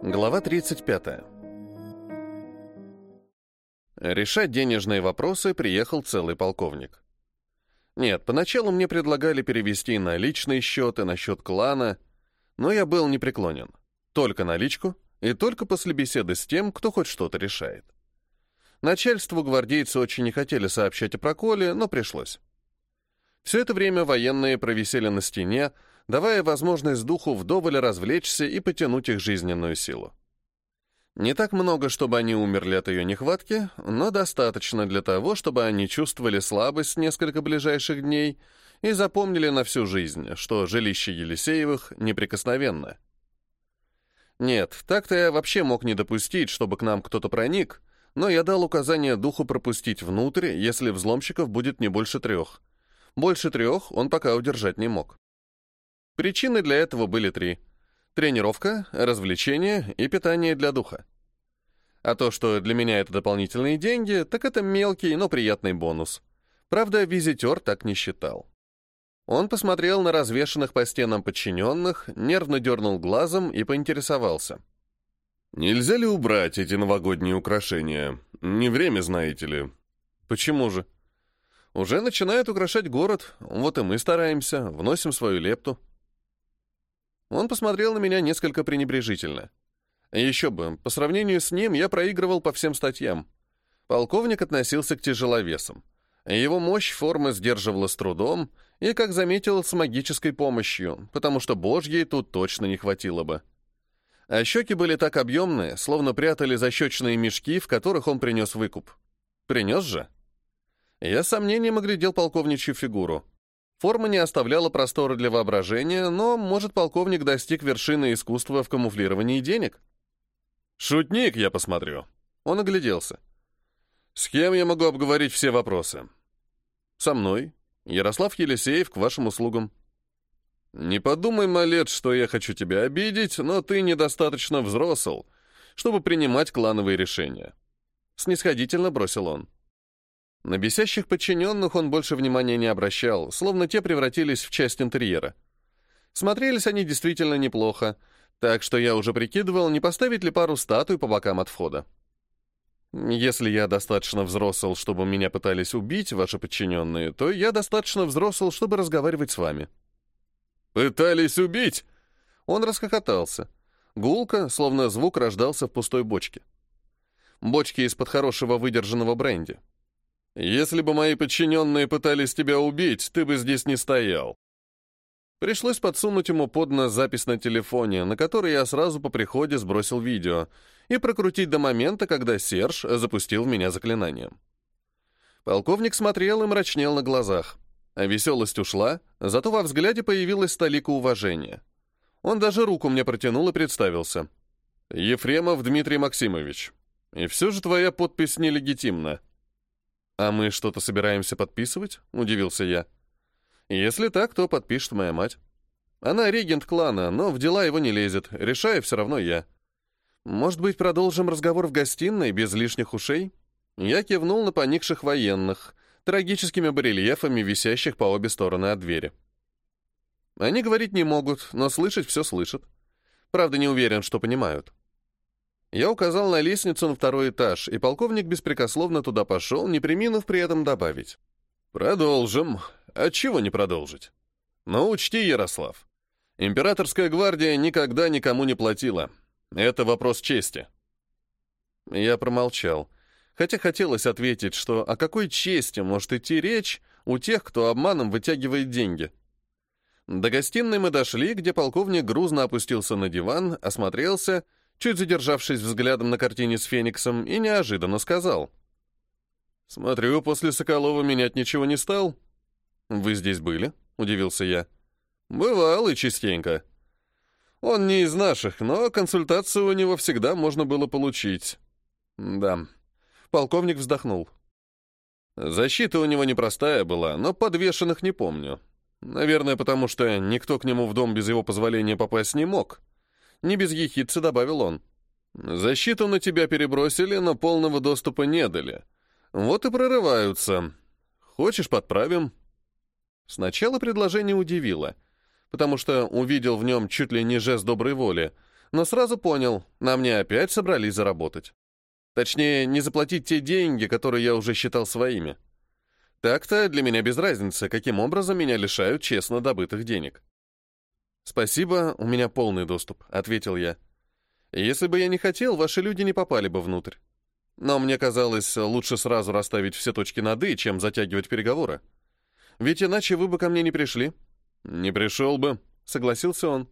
Глава 35. Решать денежные вопросы приехал целый полковник. Нет, поначалу мне предлагали перевести на личный счет и на счет клана, но я был непреклонен. Только наличку и только после беседы с тем, кто хоть что-то решает. Начальству гвардейцы очень не хотели сообщать о проколе, но пришлось. Все это время военные провисели на стене, давая возможность духу вдоволь развлечься и потянуть их жизненную силу. Не так много, чтобы они умерли от ее нехватки, но достаточно для того, чтобы они чувствовали слабость несколько ближайших дней и запомнили на всю жизнь, что жилище Елисеевых неприкосновенно. Нет, так-то я вообще мог не допустить, чтобы к нам кто-то проник, но я дал указание духу пропустить внутрь, если взломщиков будет не больше трех. Больше трех он пока удержать не мог. Причины для этого были три. Тренировка, развлечение и питание для духа. А то, что для меня это дополнительные деньги, так это мелкий, но приятный бонус. Правда, визитер так не считал. Он посмотрел на развешанных по стенам подчиненных, нервно дернул глазом и поинтересовался. «Нельзя ли убрать эти новогодние украшения? Не время, знаете ли». «Почему же?» «Уже начинает украшать город, вот и мы стараемся, вносим свою лепту». Он посмотрел на меня несколько пренебрежительно. Еще бы, по сравнению с ним я проигрывал по всем статьям. Полковник относился к тяжеловесам. Его мощь формы сдерживала с трудом и, как заметил, с магической помощью, потому что божьей тут точно не хватило бы. А щеки были так объемные, словно прятали защечные мешки, в которых он принес выкуп. Принес же? Я с сомнением оглядел полковничью фигуру. Форма не оставляла простора для воображения, но, может, полковник достиг вершины искусства в камуфлировании денег? «Шутник, я посмотрю». Он огляделся. «С кем я могу обговорить все вопросы?» «Со мной. Ярослав Елисеев к вашим услугам». «Не подумай, малец, что я хочу тебя обидеть, но ты недостаточно взрослый, чтобы принимать клановые решения». Снисходительно бросил он. На бесящих подчиненных он больше внимания не обращал, словно те превратились в часть интерьера. Смотрелись они действительно неплохо, так что я уже прикидывал, не поставить ли пару статуй по бокам от входа. Если я достаточно взрослый, чтобы меня пытались убить, ваши подчиненные, то я достаточно взрослый, чтобы разговаривать с вами. «Пытались убить?» Он расхохотался. Гулко, словно звук рождался в пустой бочке. Бочки из-под хорошего выдержанного бренди. Если бы мои подчиненные пытались тебя убить, ты бы здесь не стоял. Пришлось подсунуть ему под нос запись на телефоне, на который я сразу по приходе сбросил видео, и прокрутить до момента, когда Серж запустил в меня заклинанием. Полковник смотрел и мрачнел на глазах. А веселость ушла, зато во взгляде появилась столика уважения. Он даже руку мне протянул и представился. «Ефремов Дмитрий Максимович. И все же твоя подпись нелегитимна. «А мы что-то собираемся подписывать?» — удивился я. «Если так, то подпишет моя мать. Она регент клана, но в дела его не лезет, решаю все равно я. Может быть, продолжим разговор в гостиной, без лишних ушей?» Я кивнул на поникших военных, трагическими барельефами, висящих по обе стороны от двери. Они говорить не могут, но слышать все слышат. Правда, не уверен, что понимают. Я указал на лестницу на второй этаж, и полковник беспрекословно туда пошел, не приминув при этом добавить. «Продолжим. Отчего не продолжить? Но учти, Ярослав, императорская гвардия никогда никому не платила. Это вопрос чести». Я промолчал, хотя хотелось ответить, что о какой чести может идти речь у тех, кто обманом вытягивает деньги. До гостиной мы дошли, где полковник грузно опустился на диван, осмотрелся — чуть задержавшись взглядом на картине с Фениксом, и неожиданно сказал. «Смотрю, после Соколова менять ничего не стал». «Вы здесь были?» — удивился я. «Бывал и частенько. Он не из наших, но консультацию у него всегда можно было получить». «Да». Полковник вздохнул. Защита у него непростая была, но подвешенных не помню. Наверное, потому что никто к нему в дом без его позволения попасть не мог. Не без ехидца добавил он. «Защиту на тебя перебросили, но полного доступа не дали. Вот и прорываются. Хочешь, подправим?» Сначала предложение удивило, потому что увидел в нем чуть ли не жест доброй воли, но сразу понял, на мне опять собрались заработать. Точнее, не заплатить те деньги, которые я уже считал своими. Так-то для меня без разницы, каким образом меня лишают честно добытых денег. «Спасибо, у меня полный доступ», — ответил я. «Если бы я не хотел, ваши люди не попали бы внутрь. Но мне казалось, лучше сразу расставить все точки над «и», чем затягивать переговоры. Ведь иначе вы бы ко мне не пришли». «Не пришел бы», — согласился он.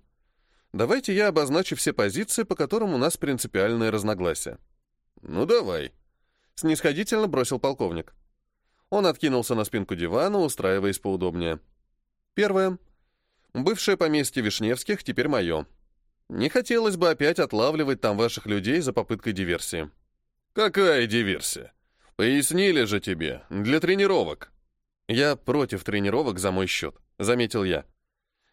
«Давайте я обозначу все позиции, по которым у нас принципиальные разногласия». «Ну, давай», — снисходительно бросил полковник. Он откинулся на спинку дивана, устраиваясь поудобнее. Первое. Бывшее поместье Вишневских теперь мое. Не хотелось бы опять отлавливать там ваших людей за попыткой диверсии. Какая диверсия? Пояснили же тебе, для тренировок. Я против тренировок за мой счет, заметил я.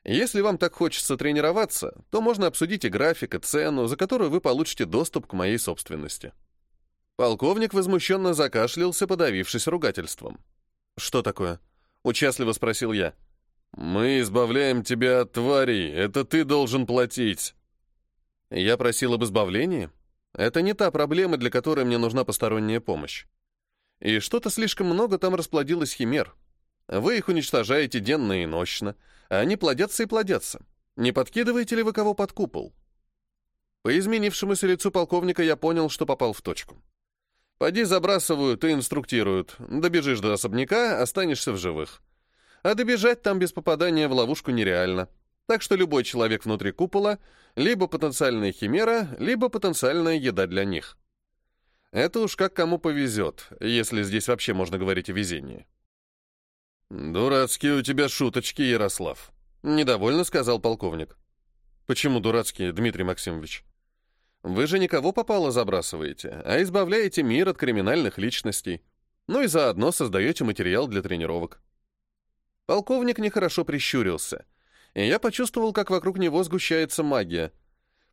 Если вам так хочется тренироваться, то можно обсудить и график, и цену, за которую вы получите доступ к моей собственности. Полковник возмущенно закашлялся, подавившись ругательством. «Что такое?» — участливо спросил я. «Мы избавляем тебя от тварей, это ты должен платить». Я просил об избавлении? Это не та проблема, для которой мне нужна посторонняя помощь. И что-то слишком много там расплодилось химер. Вы их уничтожаете денно и нощно, а они плодятся и плодятся. Не подкидываете ли вы кого под купол? По изменившемуся лицу полковника я понял, что попал в точку. Поди забрасывают и инструктируют. Добежишь до особняка, останешься в живых. А добежать там без попадания в ловушку нереально. Так что любой человек внутри купола — либо потенциальная химера, либо потенциальная еда для них. Это уж как кому повезет, если здесь вообще можно говорить о везении. «Дурацкие у тебя шуточки, Ярослав», — недовольно сказал полковник. «Почему дурацкие, Дмитрий Максимович?» Вы же никого попало забрасываете, а избавляете мир от криминальных личностей. Ну и заодно создаете материал для тренировок. Полковник нехорошо прищурился, и я почувствовал, как вокруг него сгущается магия.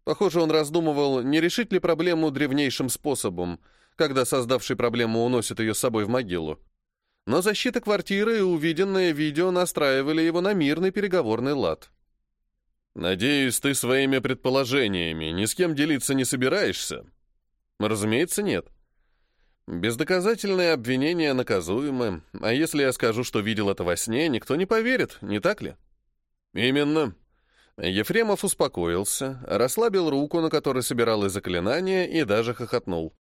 Похоже, он раздумывал, не решить ли проблему древнейшим способом, когда создавший проблему уносит ее с собой в могилу. Но защита квартиры и увиденное видео настраивали его на мирный переговорный лад. «Надеюсь, ты своими предположениями ни с кем делиться не собираешься?» «Разумеется, нет. Бездоказательные обвинения наказуемы, а если я скажу, что видел это во сне, никто не поверит, не так ли?» «Именно». Ефремов успокоился, расслабил руку, на которой собиралось заклинание, и даже хохотнул.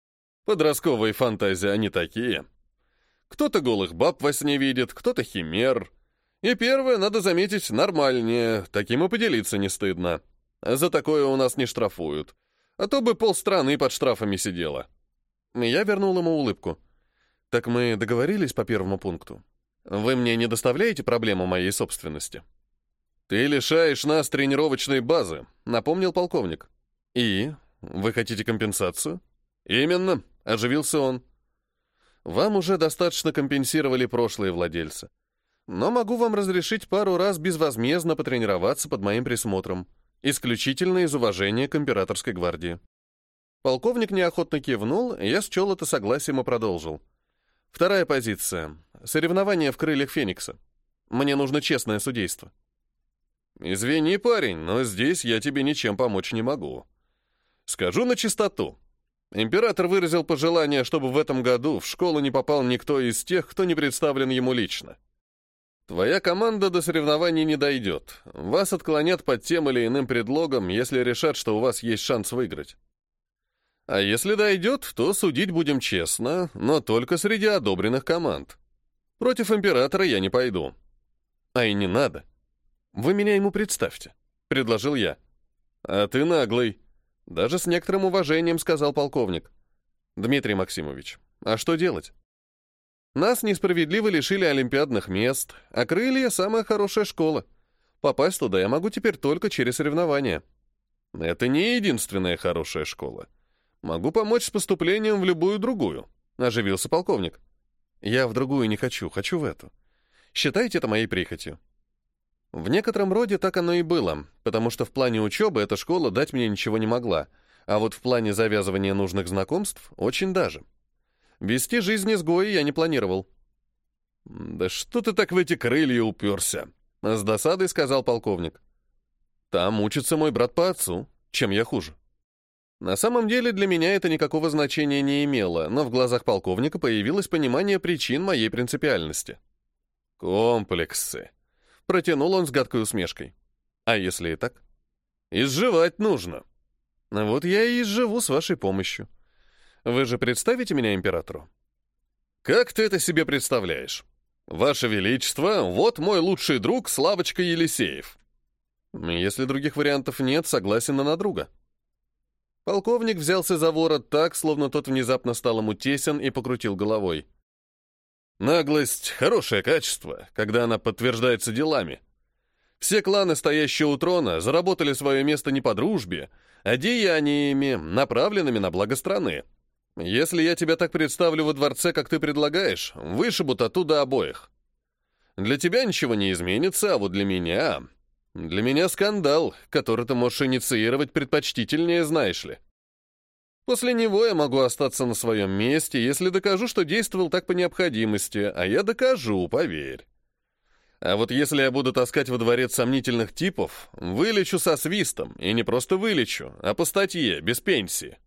«Подростковые фантазии, они такие. Кто-то голых баб во сне видит, кто-то химер». И первое, надо заметить, нормальнее, таким и поделиться не стыдно. За такое у нас не штрафуют. А то бы полстраны под штрафами сидела. Я вернул ему улыбку. Так мы договорились по первому пункту. Вы мне не доставляете проблему моей собственности? Ты лишаешь нас тренировочной базы, напомнил полковник. И? Вы хотите компенсацию? Именно, оживился он. Вам уже достаточно компенсировали прошлые владельцы но могу вам разрешить пару раз безвозмездно потренироваться под моим присмотром, исключительно из уважения к императорской гвардии». Полковник неохотно кивнул, я счел это согласием и продолжил. Вторая позиция. Соревнования в крыльях Феникса. Мне нужно честное судейство. Извини, парень, но здесь я тебе ничем помочь не могу. Скажу на чистоту. Император выразил пожелание, чтобы в этом году в школу не попал никто из тех, кто не представлен ему лично. Твоя команда до соревнований не дойдет. Вас отклонят под тем или иным предлогом, если решат, что у вас есть шанс выиграть. А если дойдет, то судить будем честно, но только среди одобренных команд. Против императора я не пойду. А и не надо. Вы меня ему представьте, — предложил я. А ты наглый. Даже с некоторым уважением сказал полковник. Дмитрий Максимович, а что делать? Нас несправедливо лишили олимпиадных мест, а крылья — самая хорошая школа. Попасть туда я могу теперь только через соревнования. Это не единственная хорошая школа. Могу помочь с поступлением в любую другую, — оживился полковник. Я в другую не хочу, хочу в эту. Считайте это моей прихотью. В некотором роде так оно и было, потому что в плане учебы эта школа дать мне ничего не могла, а вот в плане завязывания нужных знакомств очень даже. Вести жизнь изгоя я не планировал. «Да что ты так в эти крылья уперся?» — с досадой сказал полковник. «Там учится мой брат по отцу. Чем я хуже?» На самом деле для меня это никакого значения не имело, но в глазах полковника появилось понимание причин моей принципиальности. «Комплексы», — протянул он с гадкой усмешкой. «А если и так?» «Изживать нужно». «Вот я и изживу с вашей помощью. Вы же представите меня императору?» «Как ты это себе представляешь? Ваше Величество, вот мой лучший друг Славочка Елисеев». «Если других вариантов нет, согласен на друга». Полковник взялся за ворот так, словно тот внезапно стал ему тесен и покрутил головой. Наглость — хорошее качество, когда она подтверждается делами. Все кланы, стоящие у трона, заработали свое место не по дружбе, а деяниями, направленными на благо страны. Если я тебя так представлю во дворце, как ты предлагаешь, вышибут оттуда обоих. Для тебя ничего не изменится, а вот для меня... Для меня скандал, который ты можешь инициировать предпочтительнее, знаешь ли. После него я могу остаться на своем месте, если докажу, что действовал так по необходимости, а я докажу, поверь. А вот если я буду таскать во дворец сомнительных типов, вылечу со свистом, и не просто вылечу, а по статье, без пенсии.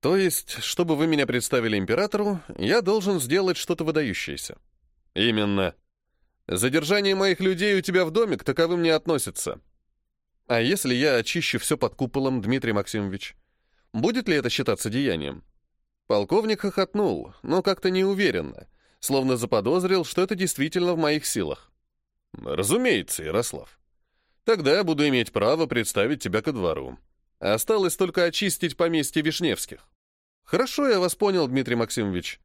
То есть, чтобы вы меня представили императору, я должен сделать что-то выдающееся. Именно. Задержание моих людей у тебя в доме к таковым не относится. А если я очищу все под куполом, Дмитрий Максимович? Будет ли это считаться деянием? Полковник хохотнул, но как-то неуверенно, словно заподозрил, что это действительно в моих силах. Разумеется, Ярослав. Тогда я буду иметь право представить тебя ко двору. Осталось только очистить поместье Вишневских. Хорошо, я вас понял, Дмитрий Максимович.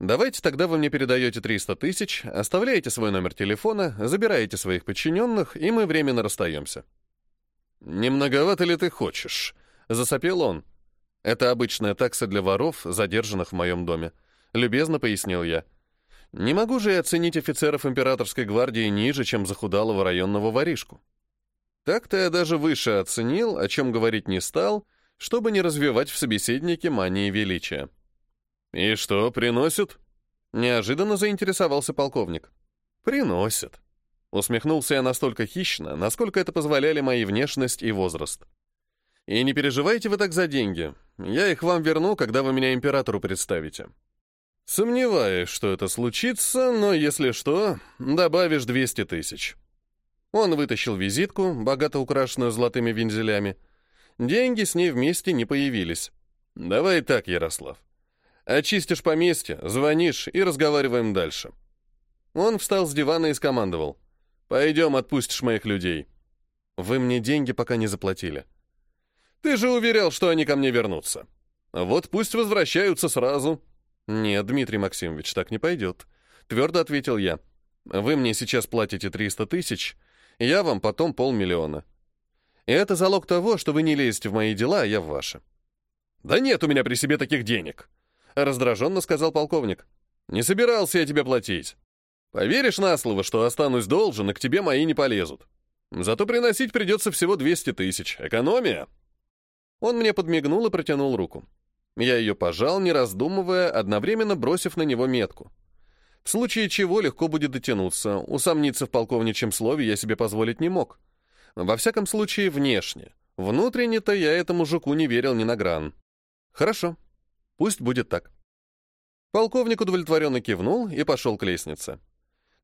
Давайте тогда вы мне передаете 300 тысяч, оставляете свой номер телефона, забираете своих подчиненных, и мы временно расстаемся». «Не многовато ли ты хочешь?» — засопел он. «Это обычная такса для воров, задержанных в моем доме», — любезно пояснил я. «Не могу же я оценить офицеров императорской гвардии ниже, чем захудалого районного воришку». Так-то я даже выше оценил, о чем говорить не стал, чтобы не развивать в собеседнике мании величия. «И что, приносят?» Неожиданно заинтересовался полковник. «Приносят». Усмехнулся я настолько хищно, насколько это позволяли мои внешность и возраст. «И не переживайте вы так за деньги. Я их вам верну, когда вы меня императору представите». Сомневаюсь, что это случится, но если что, добавишь 200 тысяч. Он вытащил визитку, богато украшенную золотыми вензелями. Деньги с ней вместе не появились. Давай так, Ярослав. Очистишь поместье, звонишь и разговариваем дальше. Он встал с дивана и скомандовал. «Пойдем, отпустишь моих людей». «Вы мне деньги пока не заплатили». «Ты же уверял, что они ко мне вернутся. Вот пусть возвращаются сразу». «Нет, Дмитрий Максимович, так не пойдет», — твердо ответил я. «Вы мне сейчас платите 300 тысяч, я вам потом полмиллиона. И это залог того, что вы не лезете в мои дела, а я в ваши». «Да нет у меня при себе таких денег», раздраженно сказал полковник. «Не собирался я тебе платить. Поверишь на слово, что останусь должен, и к тебе мои не полезут. Зато приносить придется всего 200 тысяч. Экономия!» Он мне подмигнул и протянул руку. Я ее пожал, не раздумывая, одновременно бросив на него метку. В случае чего легко будет дотянуться, усомниться в полковничьем слове я себе позволить не мог. Во всяком случае, внешне. Внутренне-то я этому жуку не верил ни на гран. «Хорошо», Пусть будет так. Полковник удовлетворенно кивнул и пошел к лестнице.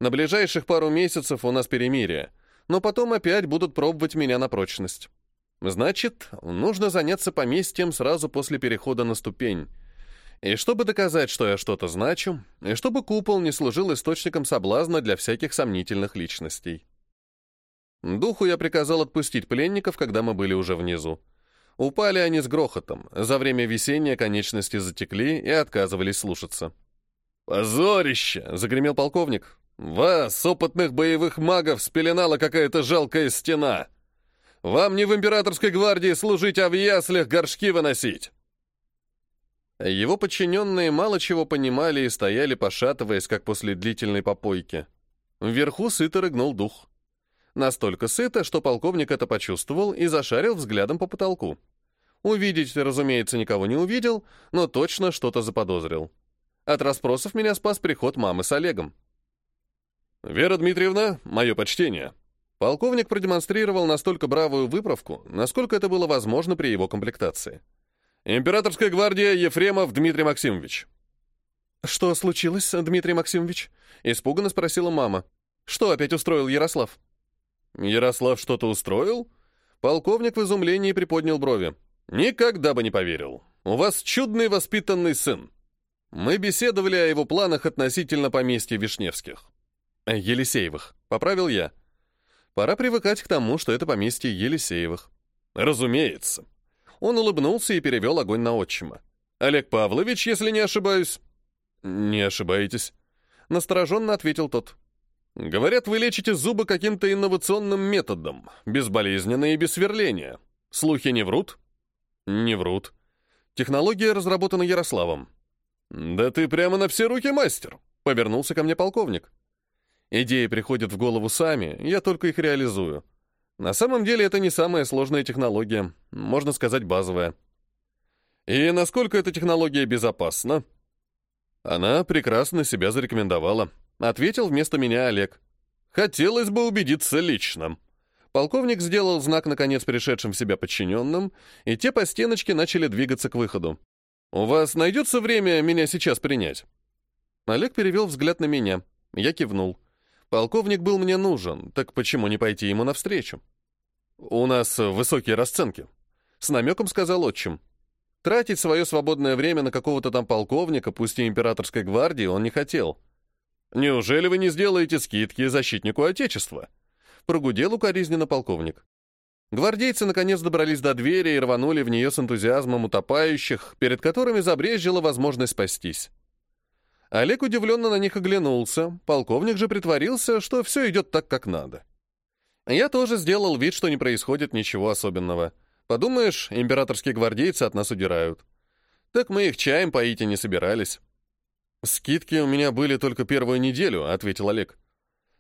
На ближайших пару месяцев у нас перемирие, но потом опять будут пробовать меня на прочность. Значит, нужно заняться поместьем сразу после перехода на ступень. И чтобы доказать, что я что-то значу, и чтобы купол не служил источником соблазна для всяких сомнительных личностей. Духу я приказал отпустить пленников, когда мы были уже внизу. Упали они с грохотом. За время весенней конечности затекли и отказывались слушаться. «Позорище!» — загремел полковник. «Вас, опытных боевых магов, спеленала какая-то жалкая стена. Вам не в императорской гвардии служить, а в яслях горшки выносить!» Его подчиненные мало чего понимали и стояли, пошатываясь, как после длительной попойки. Вверху сыто рыгнул дух. Настолько сыто, что полковник это почувствовал и зашарил взглядом по потолку. Увидеть, разумеется, никого не увидел, но точно что-то заподозрил. От расспросов меня спас приход мамы с Олегом. «Вера Дмитриевна, мое почтение». Полковник продемонстрировал настолько бравую выправку, насколько это было возможно при его комплектации. Императорская гвардия Ефремов Дмитрий Максимович. «Что случилось, Дмитрий Максимович?» — испуганно спросила мама. «Что опять устроил Ярослав?» «Ярослав что-то устроил?» Полковник в изумлении приподнял брови. «Никогда бы не поверил. У вас чудный воспитанный сын. Мы беседовали о его планах относительно поместья Вишневских». «Елисеевых», — поправил я. «Пора привыкать к тому, что это поместье Елисеевых». «Разумеется». Он улыбнулся и перевел огонь на отчима. «Олег Павлович, если не ошибаюсь». «Не ошибаетесь», — настороженно ответил тот. «Говорят, вы лечите зубы каким-то инновационным методом, безболезненно и без сверления. Слухи не врут?» «Не врут. Технология разработана Ярославом». «Да ты прямо на все руки мастер», — повернулся ко мне полковник. «Идеи приходят в голову сами, я только их реализую. На самом деле это не самая сложная технология, можно сказать, базовая». «И насколько эта технология безопасна?» Она прекрасно себя зарекомендовала. Ответил вместо меня Олег. Хотелось бы убедиться лично. Полковник сделал знак, наконец, пришедшим в себя подчиненным, и те по стеночке начали двигаться к выходу. «У вас найдется время меня сейчас принять?» Олег перевел взгляд на меня. Я кивнул. Полковник был мне нужен, так почему не пойти ему навстречу? «У нас высокие расценки», — с намеком сказал отчим. Тратить свое свободное время на какого-то там полковника, пусть и императорской гвардии, он не хотел. «Неужели вы не сделаете скидки защитнику Отечества?» Прогудел укоризненно полковник. Гвардейцы наконец добрались до двери и рванули в нее с энтузиазмом утопающих, перед которыми забрезжила возможность спастись. Олег удивленно на них оглянулся, полковник же притворился, что все идет так, как надо. Я тоже сделал вид, что не происходит ничего особенного — Подумаешь, императорские гвардейцы от нас удирают. Так мы их чаем поить и не собирались. «Скидки у меня были только первую неделю», — ответил Олег.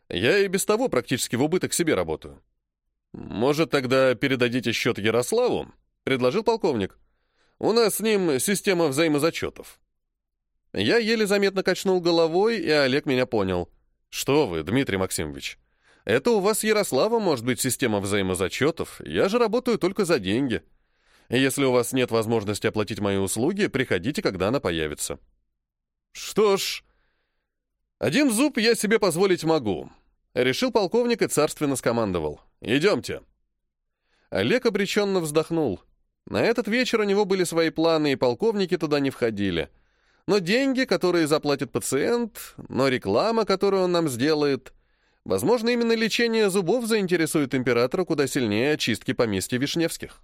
«Я и без того практически в убыток себе работаю». «Может, тогда передадите счет Ярославу?» — предложил полковник. «У нас с ним система взаимозачетов». Я еле заметно качнул головой, и Олег меня понял. «Что вы, Дмитрий Максимович, это у вас Ярослава может быть система взаимозачетов, я же работаю только за деньги. Если у вас нет возможности оплатить мои услуги, приходите, когда она появится». «Что ж, один зуб я себе позволить могу», — решил полковник и царственно скомандовал. «Идемте». Олег обреченно вздохнул. На этот вечер у него были свои планы, и полковники туда не входили. Но деньги, которые заплатит пациент, но реклама, которую он нам сделает — Возможно, именно лечение зубов заинтересует императора куда сильнее очистки поместья Вишневских.